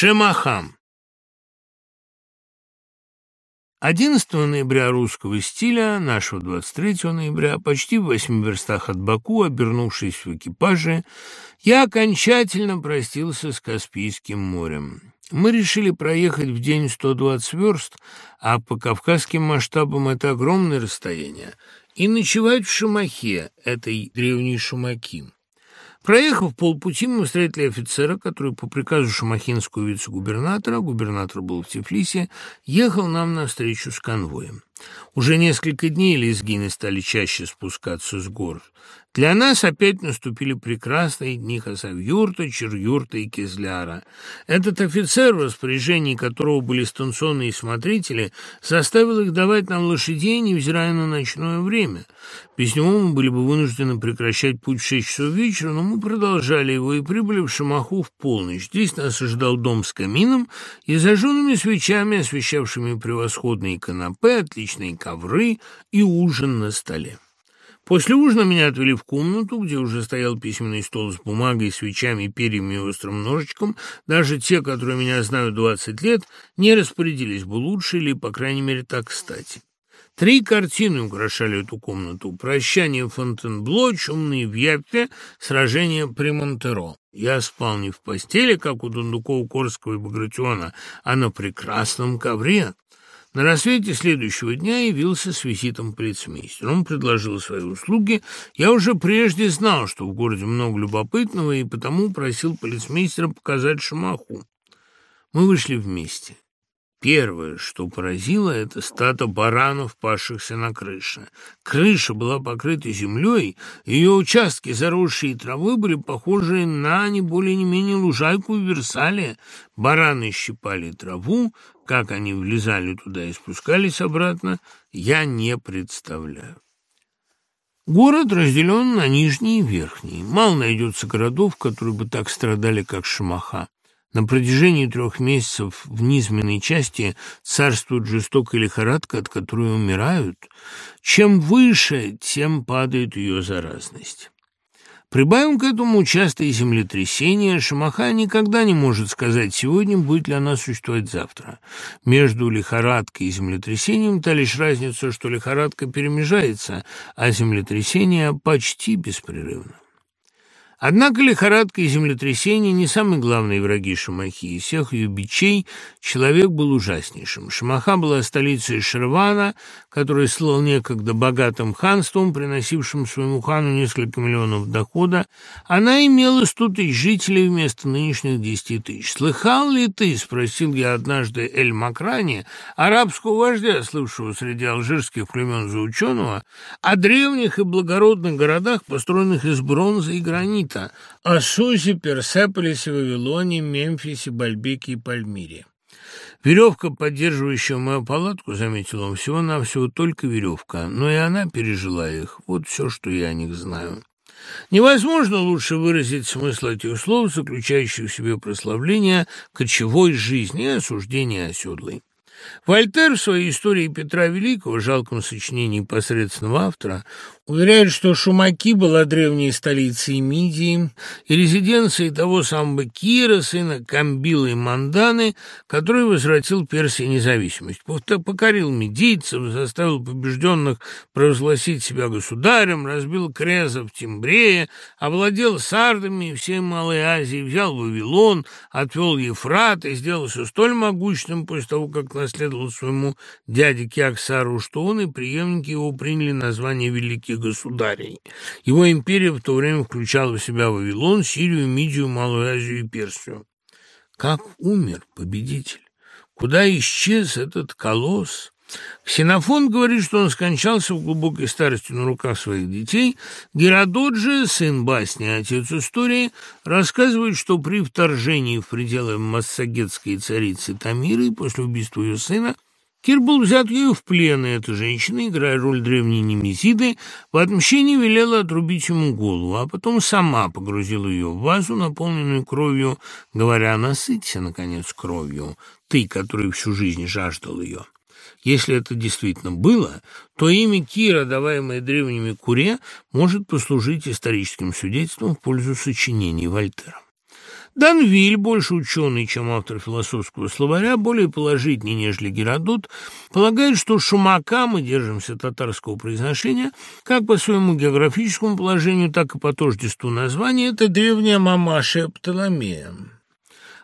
Шемахам 11 ноября русского стиля, нашего 23 ноября, почти в восьми верстах от Баку, обернувшись в экипаже, я окончательно простился с Каспийским морем. Мы решили проехать в день 120 верст, а по кавказским масштабам это огромное расстояние, и ночевать в Шамахе, этой древней Шумаки. Проехав полпути, мы встретили офицера, который по приказу шамахинского вице-губернатора, губернатор был в Тифлисе, ехал нам навстречу с конвоем. Уже несколько дней лезгины стали чаще спускаться с гор. Для нас опять наступили прекрасные дни Хасавюрта, Черюрта и Кизляра. Этот офицер, в распоряжении которого были станционные смотрители, заставил их давать нам лошадей, невзирая на ночное время. Без него мы были бы вынуждены прекращать путь в шесть часов вечера, но мы продолжали его и прибыли в Шамаху в полночь. Здесь нас ожидал дом с камином и зажженными свечами, освещавшими превосходные канапе, отличные ковры и ужин на столе. После ужина меня отвели в комнату, где уже стоял письменный стол с бумагой, свечами, перьями и острым ножичком. Даже те, которые меня знают двадцать лет, не распорядились бы лучше или, по крайней мере, так кстати. Три картины украшали эту комнату. «Прощание Фонтенбло», «Чумные в Яппе», «Сражение при Монтеро». Я спал не в постели, как у Дундукова, Корского и Багратиона, а на прекрасном ковре. На рассвете следующего дня явился с визитом полицмейстер. Он предложил свои услуги. Я уже прежде знал, что в городе много любопытного, и потому просил полицмейстера показать Шамаху. Мы вышли вместе. Первое, что поразило, это стадо баранов, пасшихся на крыше. Крыша была покрыта землей, ее участки, заросшие травой, были похожи на не более не менее лужайку в Версале. Бараны щипали траву, как они влезали туда и спускались обратно, я не представляю. Город разделен на нижний и верхний. Мало найдется городов, которые бы так страдали, как Шамаха. На протяжении трех месяцев в низменной части царствует жестокая лихорадка, от которой умирают. Чем выше, тем падает ее заразность. Прибавим к этому частые землетрясения. Шамаха никогда не может сказать сегодня, будет ли она существовать завтра. Между лихорадкой и землетрясением та лишь разница, что лихорадка перемежается, а землетрясение почти беспрерывно. Однако лихорадка и землетрясение не самые главные враги Шамахи. Из всех ее бичей человек был ужаснейшим. Шамаха была столицей Шервана, который слыл некогда богатым ханством, приносившим своему хану несколько миллионов дохода. Она имела сто тысяч жителей вместо нынешних десяти тысяч. «Слыхал ли ты, — спросил я однажды Эль Макрани, арабского вождя, слывшего среди алжирских племен за ученого, о древних и благородных городах, построенных из бронзы и гранита, Египта, Асусе, Персеполисе, Вавилоне, Мемфисе, Бальбеке и Пальмире. Веревка, поддерживающая мою палатку, заметил он, всего-навсего только веревка, но и она пережила их. Вот все, что я о них знаю. Невозможно лучше выразить смысл этих слов, заключающих в себе прославление кочевой жизни и осуждение оседлой. Вольтер в своей истории Петра Великого, жалком сочинении посредственного автора, уверяет, что Шумаки была древней столицей Мидии и резиденцией того самого Кира, сына Камбила и Манданы, который возвратил Персии независимость. Покорил медийцев, заставил побежденных провозгласить себя государем, разбил Крезов, Тимбрея, овладел Сардами и всей Малой Азией, взял Вавилон, отвел Ефрат и сделался столь могущным после того, как наследовал своему дяде Киаксару, что он и преемники его приняли название Великих государей. Его империя в то время включала в себя Вавилон, Сирию, Мидию, Малую Азию и Персию. Как умер победитель? Куда исчез этот колосс? Ксенофон говорит, что он скончался в глубокой старости на руках своих детей. Геродот же, сын басни, отец истории, рассказывает, что при вторжении в пределы массагетской царицы Тамиры после убийства ее сына Кир был взят ею в плен, и эта женщина, играя роль древней Немезиды, в отмщении велела отрубить ему голову, а потом сама погрузила ее в вазу, наполненную кровью, говоря, насыться, наконец, кровью, ты, который всю жизнь жаждал ее. Если это действительно было, то имя Кира, даваемое древними Куре, может послужить историческим свидетельством в пользу сочинений Вольтера. Данвиль, больше ученый, чем автор философского словаря, более положительный, нежели Геродот, полагает, что Шумака, мы держимся татарского произношения, как по своему географическому положению, так и по тождеству названия, это древняя мамаша Птоломея.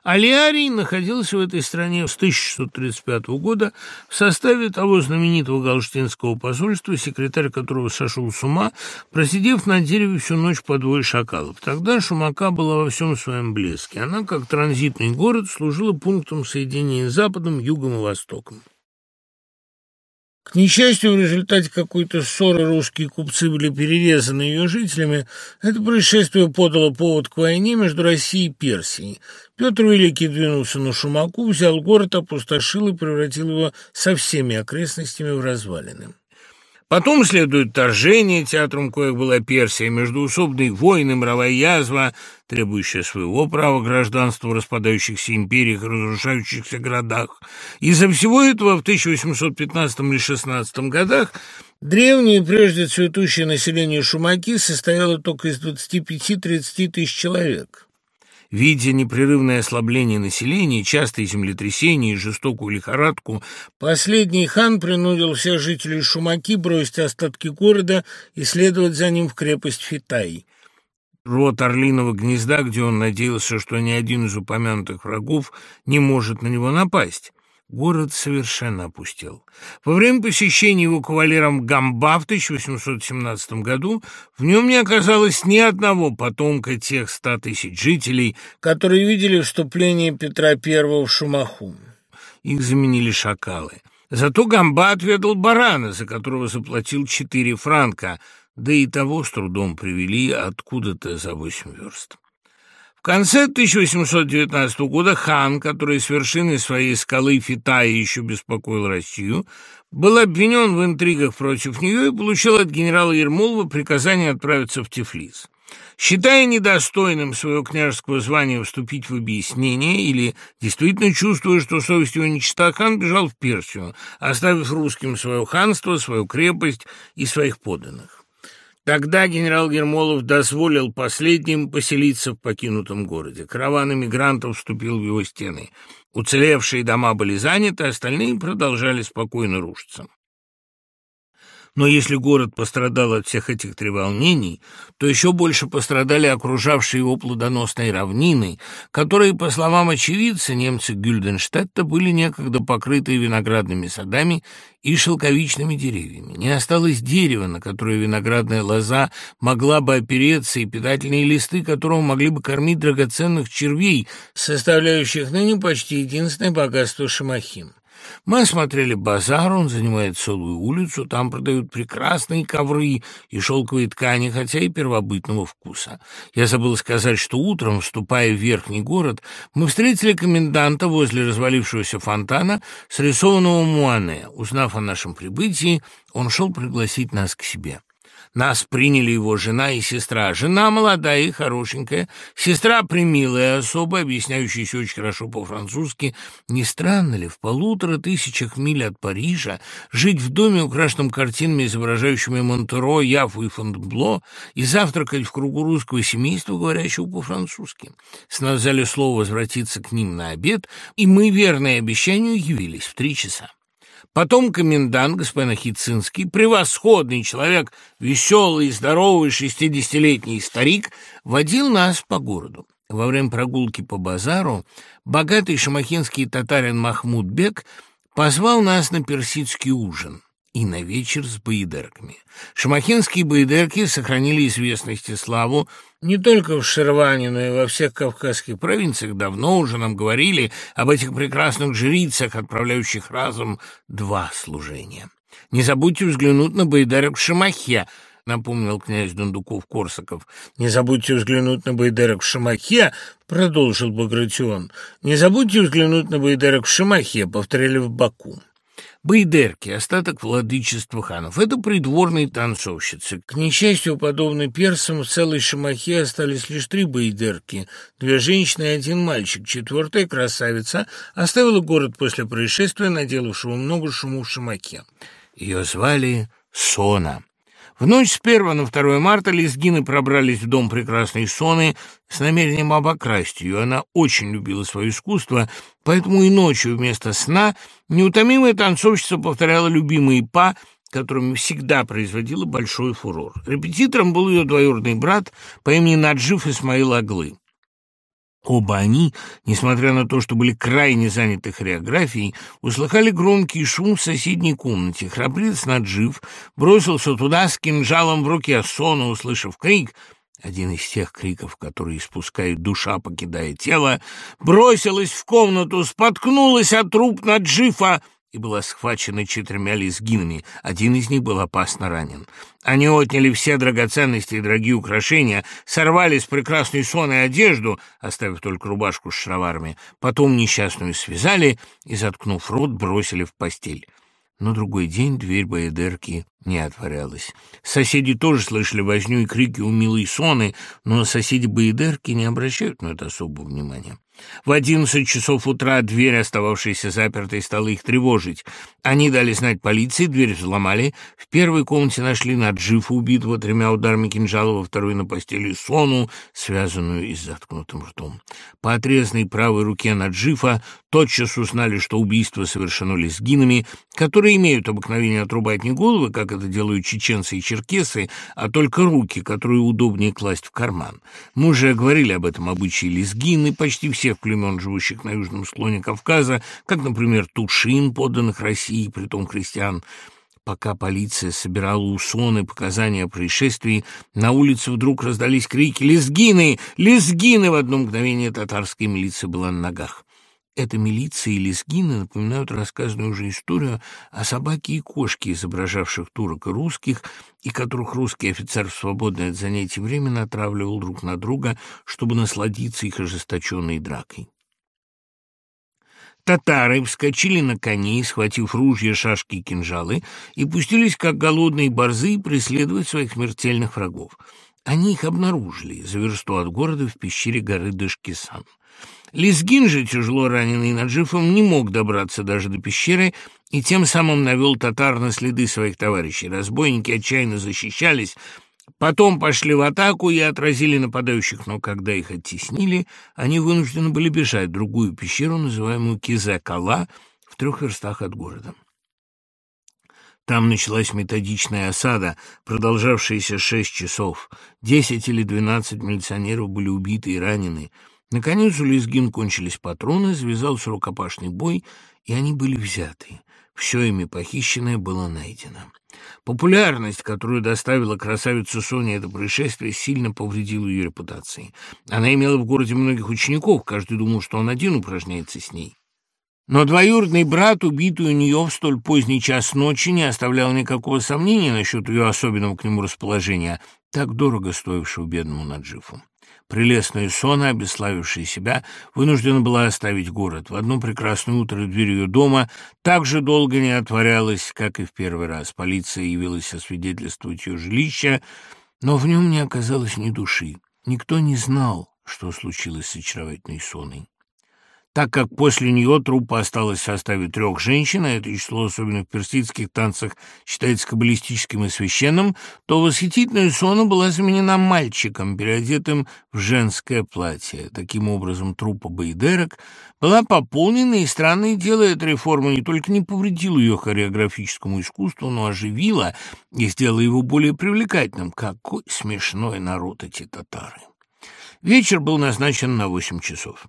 Алиарий находился в этой стране с 1635 года в составе того знаменитого галштинского посольства, секретарь которого сошел с ума, просидев на дереве всю ночь по двое шакалов. Тогда Шумака была во всем своем блеске. Она, как транзитный город, служила пунктом соединения с Западом, Югом и Востоком. К несчастью, в результате какой-то ссоры русские купцы были перерезаны ее жителями. Это происшествие подало повод к войне между Россией и Персией. Петр Великий двинулся на Шумаку, взял город, опустошил и превратил его со всеми окрестностями в развалины. Потом следует торжение, театром коих была Персия, междуусобные войны, мировая язва, требующая своего права гражданства в распадающихся империях и разрушающихся городах. Из-за всего этого в 1815 или 16 годах древнее, прежде цветущее население Шумаки состояло только из 25-30 тысяч человек. Видя непрерывное ослабление населения, частые землетрясения и жестокую лихорадку, последний хан принудил всех жителей Шумаки бросить остатки города и следовать за ним в крепость Фитай. Рот Орлиного гнезда, где он надеялся, что ни один из упомянутых врагов не может на него напасть. Город совершенно опустел. Во время посещения его кавалером Гамба в 1817 году в нем не оказалось ни одного потомка тех ста тысяч жителей, которые видели вступление Петра I в Шумаху. Их заменили шакалы. Зато Гамба отведал барана, за которого заплатил четыре франка, да и того с трудом привели откуда-то за восемь верст конце 1819 года хан, который с вершины своей скалы Фитая еще беспокоил Россию, был обвинен в интригах против нее и получил от генерала Ермолова приказание отправиться в Тифлис. Считая недостойным своего княжеского звания вступить в объяснение или действительно чувствуя, что совесть его нечиста, хан бежал в Персию, оставив русским свое ханство, свою крепость и своих подданных. Тогда генерал Гермолов дозволил последним поселиться в покинутом городе. Караван иммигрантов вступил в его стены. Уцелевшие дома были заняты, остальные продолжали спокойно рушиться. Но если город пострадал от всех этих треволнений, то еще больше пострадали окружавшие его плодоносные равнины, которые, по словам очевидца, немцы Гюльденштадта были некогда покрыты виноградными садами и шелковичными деревьями. Не осталось дерева, на которое виноградная лоза могла бы опереться, и питательные листы которого могли бы кормить драгоценных червей, составляющих ныне почти единственное богатство Шамахим. Мы осмотрели базар, он занимает целую улицу, там продают прекрасные ковры и шелковые ткани, хотя и первобытного вкуса. Я забыл сказать, что утром, вступая в верхний город, мы встретили коменданта возле развалившегося фонтана, срисованного Муане. Узнав о нашем прибытии, он шел пригласить нас к себе. Нас приняли его жена и сестра. Жена молодая и хорошенькая, сестра примилая особа, объясняющаяся очень хорошо по-французски. Не странно ли в полутора тысячах миль от Парижа жить в доме, украшенном картинами, изображающими Монтеро, Яфу и Фонтбло, и завтракать в кругу русского семейства, говорящего по-французски? С нас взяли слово возвратиться к ним на обед, и мы, верные обещанию, явились в три часа. Потом комендант, господин Хицинский, превосходный человек, веселый, здоровый, шестидесятилетний старик, водил нас по городу. Во время прогулки по базару богатый шамахинский татарин Махмуд Бек позвал нас на персидский ужин и на вечер с баидерками. Шамахинские баидерки сохранили известность и славу не только в Шерване, но и во всех кавказских провинциях. Давно уже нам говорили об этих прекрасных жрицах, отправляющих разом два служения. Не забудьте взглянуть на баидерок в Шамахе, напомнил князь Дундуков-Корсаков. «Не забудьте взглянуть на Байдерок в Шамахе», — продолжил Багратион. «Не забудьте взглянуть на Байдерок в Шамахе», — повторяли в Баку. Байдерки, остаток владычества ханов. Это придворные танцовщицы. К несчастью, подобно персам, в целой Шамахе остались лишь три байдерки. Две женщины и один мальчик. Четвертая красавица оставила город после происшествия, наделавшего много шуму в Шамахе. Ее звали Сона. В ночь с 1 на 2 марта лезгины пробрались в дом прекрасной Соны с намерением обокрасть ее. Она очень любила свое искусство, поэтому и ночью вместо сна неутомимая танцовщица повторяла любимые па, которыми всегда производила большой фурор. Репетитором был ее двоюродный брат по имени Наджив Исмаил Аглы. Оба они, несмотря на то, что были крайне заняты хореографией, услыхали громкий шум в соседней комнате. Храбрец Наджив бросился туда с кинжалом в руке, а Сона, услышав крик, один из тех криков, которые испускает душа, покидая тело, бросилась в комнату, споткнулась от труп Наджифа, и была схвачена четырьмя лезгинами. Один из них был опасно ранен. Они отняли все драгоценности и дорогие украшения, сорвали с прекрасной соной одежду, оставив только рубашку с шароварами, потом несчастную связали и, заткнув рот, бросили в постель. На другой день дверь Баедерки не отворялась. Соседи тоже слышали возню и крики у милой Соны, но соседи Баедерки не обращают на это особого внимания. В одиннадцать часов утра дверь, остававшаяся запертой, стала их тревожить. Они дали знать полиции, дверь взломали. В первой комнате нашли Наджифа, убитого тремя ударами кинжала, во второй на постели Сону, связанную и с заткнутым ртом. По отрезанной правой руке Наджифа тотчас узнали, что убийство совершено лезгинами, которые имеют обыкновение отрубать не головы, как это делают чеченцы и черкесы, а только руки, которые удобнее класть в карман. Мы уже говорили об этом обычае лезгины, почти все всех племен, живущих на южном склоне Кавказа, как, например, Тушин, подданных России, притом крестьян. Пока полиция собирала у показания о происшествии, на улице вдруг раздались крики «Лезгины! Лезгины!» В одно мгновение татарская милиция была на ногах. Эта милиция и лезгины напоминают рассказанную уже историю о собаке и кошке, изображавших турок и русских, и которых русский офицер в свободное от занятий время натравливал друг на друга, чтобы насладиться их ожесточенной дракой. Татары вскочили на коней, схватив ружья, шашки и кинжалы, и пустились, как голодные борзы, преследовать своих смертельных врагов. Они их обнаружили за версту от города в пещере горы Дашкисан. Лизгин же, тяжело раненый Наджифом, не мог добраться даже до пещеры и тем самым навел татар на следы своих товарищей. Разбойники отчаянно защищались, потом пошли в атаку и отразили нападающих, но когда их оттеснили, они вынуждены были бежать в другую пещеру, называемую Кизакала, в трех верстах от города. Там началась методичная осада, продолжавшаяся шесть часов. Десять или двенадцать милиционеров были убиты и ранены. Наконец у Лезгин кончились патроны, завязался рукопашный бой, и они были взяты. Все ими похищенное было найдено. Популярность, которую доставила красавица Соня это происшествие, сильно повредила ее репутации. Она имела в городе многих учеников, каждый думал, что он один упражняется с ней. Но двоюродный брат, убитый у нее в столь поздний час ночи, не оставлял никакого сомнения насчет ее особенного к нему расположения, так дорого стоившего бедному Наджифу. Прелестная Сона, обеславившая себя, вынуждена была оставить город. В одно прекрасное утро дверь ее дома так же долго не отворялась, как и в первый раз. Полиция явилась освидетельствовать ее жилище, но в нем не оказалось ни души. Никто не знал, что случилось с очаровательной Соной. Так как после нее труппа осталась в составе трех женщин, а это число, особенно в персидских танцах, считается каббалистическим и священным, то восхитительная Сона была заменена мальчиком, переодетым в женское платье. Таким образом, труппа Бейдерок была пополнена, и странное дело, эта реформа не только не повредила ее хореографическому искусству, но оживила и сделала его более привлекательным. Какой смешной народ эти татары! Вечер был назначен на восемь часов.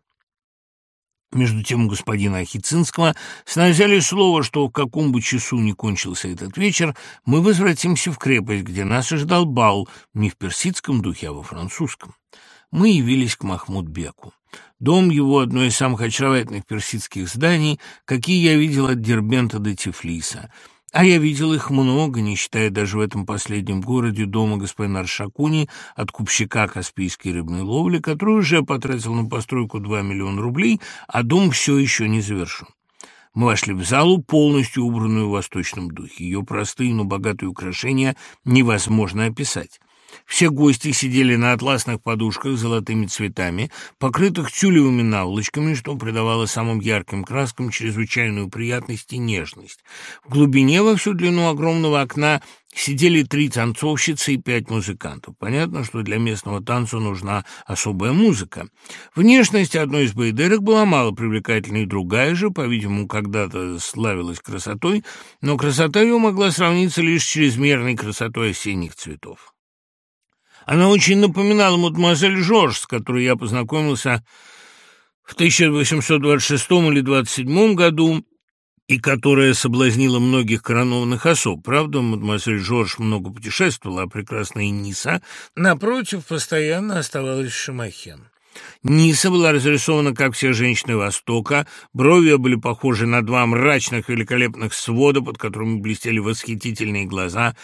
Между тем господина Ахицинского с нами взяли слово, что в каком бы часу ни кончился этот вечер, мы возвратимся в крепость, где нас ожидал бал не в персидском духе, а во французском. Мы явились к Махмуд-беку. Дом его — одно из самых очаровательных персидских зданий, какие я видел от Дербента до Тифлиса — а я видел их много, не считая даже в этом последнем городе дома господина Аршакуни, откупщика Каспийской рыбной ловли, который уже потратил на постройку 2 миллиона рублей, а дом все еще не завершен. Мы вошли в залу, полностью убранную в восточном духе. Ее простые, но богатые украшения невозможно описать. Все гости сидели на атласных подушках с золотыми цветами, покрытых тюлевыми наволочками, что придавало самым ярким краскам чрезвычайную приятность и нежность. В глубине во всю длину огромного окна сидели три танцовщицы и пять музыкантов. Понятно, что для местного танца нужна особая музыка. Внешность одной из боедерок была мало привлекательной, другая же, по-видимому, когда-то славилась красотой, но красота ее могла сравниться лишь с чрезмерной красотой осенних цветов. Она очень напоминала мадемуазель Жорж, с которой я познакомился в 1826 или 27 году, и которая соблазнила многих коронованных особ. Правда, мадемуазель Жорж много путешествовала, а прекрасная Ниса, напротив, постоянно оставалась в Шамахе. Ниса была разрисована, как все женщины Востока, брови были похожи на два мрачных великолепных свода, под которыми блестели восхитительные глаза,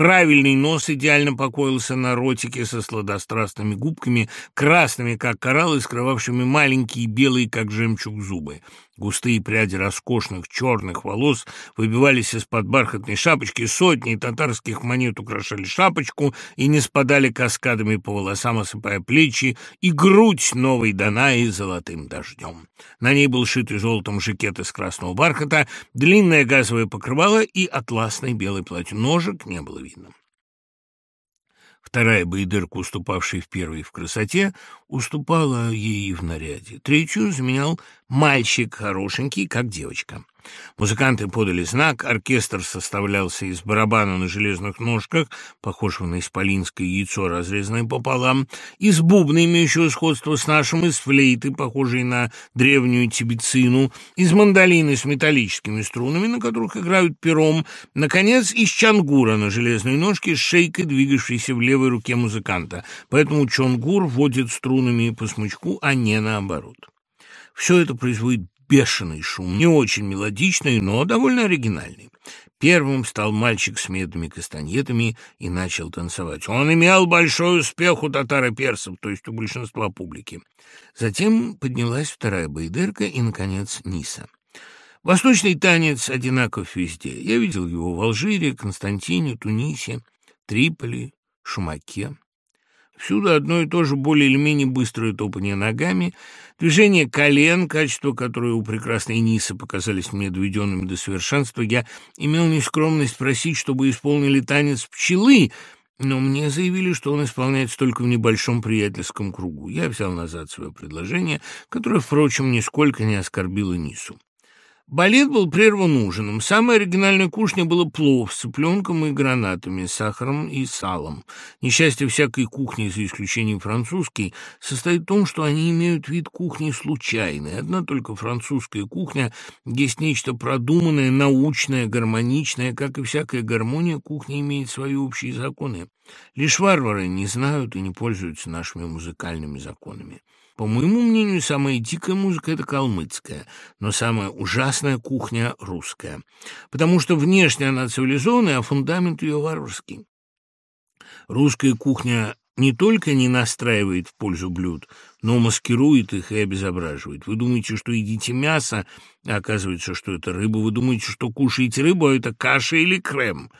Правильный нос идеально покоился на ротике со сладострастными губками, красными, как кораллы, скрывавшими маленькие белые, как жемчуг, зубы. Густые пряди роскошных черных волос выбивались из-под бархатной шапочки, сотни татарских монет украшали шапочку и не спадали каскадами по волосам, осыпая плечи, и грудь новой Данаи золотым дождем. На ней был шитый золотом жакет из красного бархата, длинное газовое покрывало и атласный белый платье. Ножек не было видно. Вторая боедерка, уступавшая в первой в красоте, уступала ей в наряде. Третью заменял мальчик хорошенький, как девочка. Музыканты подали знак, оркестр составлялся из барабана на железных ножках, похожего на исполинское яйцо, разрезанное пополам, из бубна, имеющего сходство с нашим, из флейты, похожей на древнюю тибицину, из мандолины с металлическими струнами, на которых играют пером, наконец, из чангура на железной ножке с шейкой, двигавшейся в левой руке музыканта. Поэтому чонгур вводит струнами по смычку, а не наоборот. Все это производит бешеный шум, не очень мелодичный, но довольно оригинальный. Первым стал мальчик с медными кастаньетами и начал танцевать. Он имел большой успех у татар и персов, то есть у большинства публики. Затем поднялась вторая байдерка и, наконец, Ниса. Восточный танец одинаков везде. Я видел его в Алжире, Константине, Тунисе, Триполи, Шумаке. Всюду одно и то же более или менее быстрое топание ногами, движение колен, качества, которые у прекрасной Нисы показались мне доведенными до совершенства. Я имел нескромность просить, чтобы исполнили танец пчелы, но мне заявили, что он исполняется только в небольшом приятельском кругу. Я взял назад свое предложение, которое, впрочем, нисколько не оскорбило Нису. Балет был прерван ужином. Самая оригинальная кушня была плов с цыпленком и гранатами, сахаром и салом. Несчастье всякой кухни, за исключением французской, состоит в том, что они имеют вид кухни случайной. Одна только французская кухня есть нечто продуманное, научное, гармоничное. Как и всякая гармония, кухня имеет свои общие законы. Лишь варвары не знают и не пользуются нашими музыкальными законами. По моему мнению, самая дикая музыка — это калмыцкая, но самая ужасная кухня — русская, потому что внешне она цивилизованная, а фундамент ее варварский. Русская кухня не только не настраивает в пользу блюд, но маскирует их и обезображивает. Вы думаете, что едите мясо, а оказывается, что это рыба. Вы думаете, что кушаете рыбу, а это каша или крем.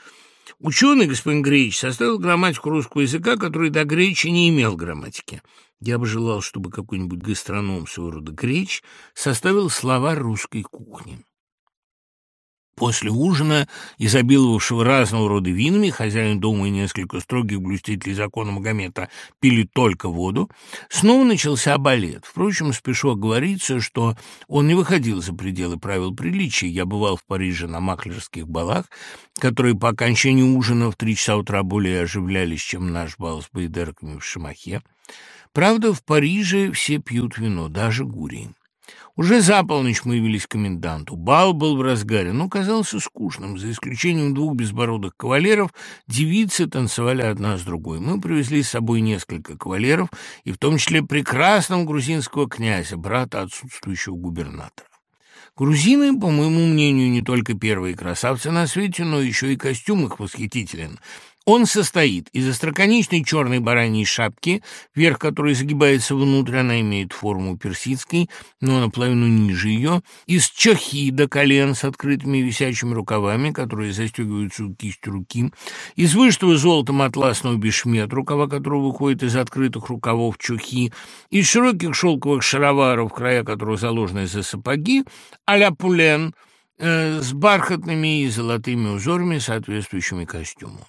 Ученый господин Греич составил грамматику русского языка, который до Гречи не имел грамматики. Я бы желал, чтобы какой-нибудь гастроном своего рода Греч составил словарь русской кухни. После ужина, изобиловавшего разного рода винами, хозяин дома и несколько строгих блюстителей закона Магомета пили только воду, снова начался балет. Впрочем, спешу оговориться, что он не выходил за пределы правил приличия. Я бывал в Париже на маклерских балах, которые по окончании ужина в три часа утра более оживлялись, чем наш бал с байдерками в Шамахе. Правда, в Париже все пьют вино, даже гурии. Уже за полночь мы явились к коменданту. Бал был в разгаре, но казался скучным. За исключением двух безбородых кавалеров, девицы танцевали одна с другой. Мы привезли с собой несколько кавалеров, и в том числе прекрасного грузинского князя, брата отсутствующего губернатора. Грузины, по моему мнению, не только первые красавцы на свете, но еще и костюм их восхитителен. Он состоит из остроконечной черной бараньей шапки, верх которой загибается внутрь, она имеет форму персидской, но наполовину ниже ее, из чохи до колен с открытыми висячими рукавами, которые застегиваются у кисти руки, из вышитого золотом атласного бешмет, рукава которого выходит из открытых рукавов чохи, из широких шелковых шароваров, края которых заложены за сапоги, а-ля пулен, э, с бархатными и золотыми узорами, соответствующими костюму.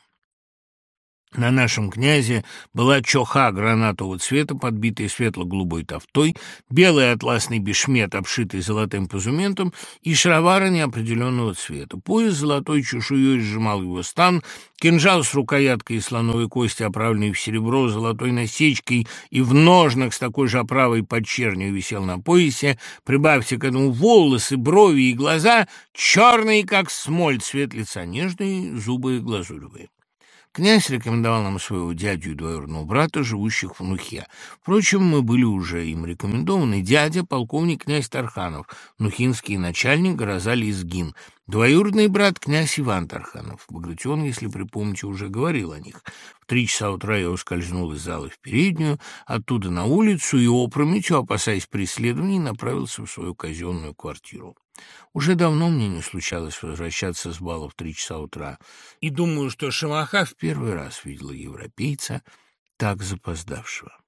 На нашем князе была чоха гранатового цвета, подбитая светло-голубой тофтой, белый атласный бешмет, обшитый золотым позументом, и шаровары неопределенного цвета. Пояс золотой чешуей сжимал его стан, кинжал с рукояткой из слоновой кости, оправленный в серебро, золотой насечкой и в ножнах с такой же оправой под чернью висел на поясе. Прибавьте к этому волосы, брови и глаза, черные, как смоль, цвет лица нежные, зубы глазуревые. Князь рекомендовал нам своего дядю и двоюродного брата, живущих в Нухе. Впрочем, мы были уже им рекомендованы. Дядя — полковник князь Тарханов, нухинский начальник Горозали Изгин, двоюродный брат — князь Иван Тарханов. Багратион, если припомните, уже говорил о них. В три часа утра я ускользнул из зала в переднюю, оттуда на улицу и опрометью, опасаясь преследований, направился в свою казенную квартиру. Уже давно мне не случалось возвращаться с бала в три часа утра, и думаю, что Шамаха в первый раз видела европейца так запоздавшего.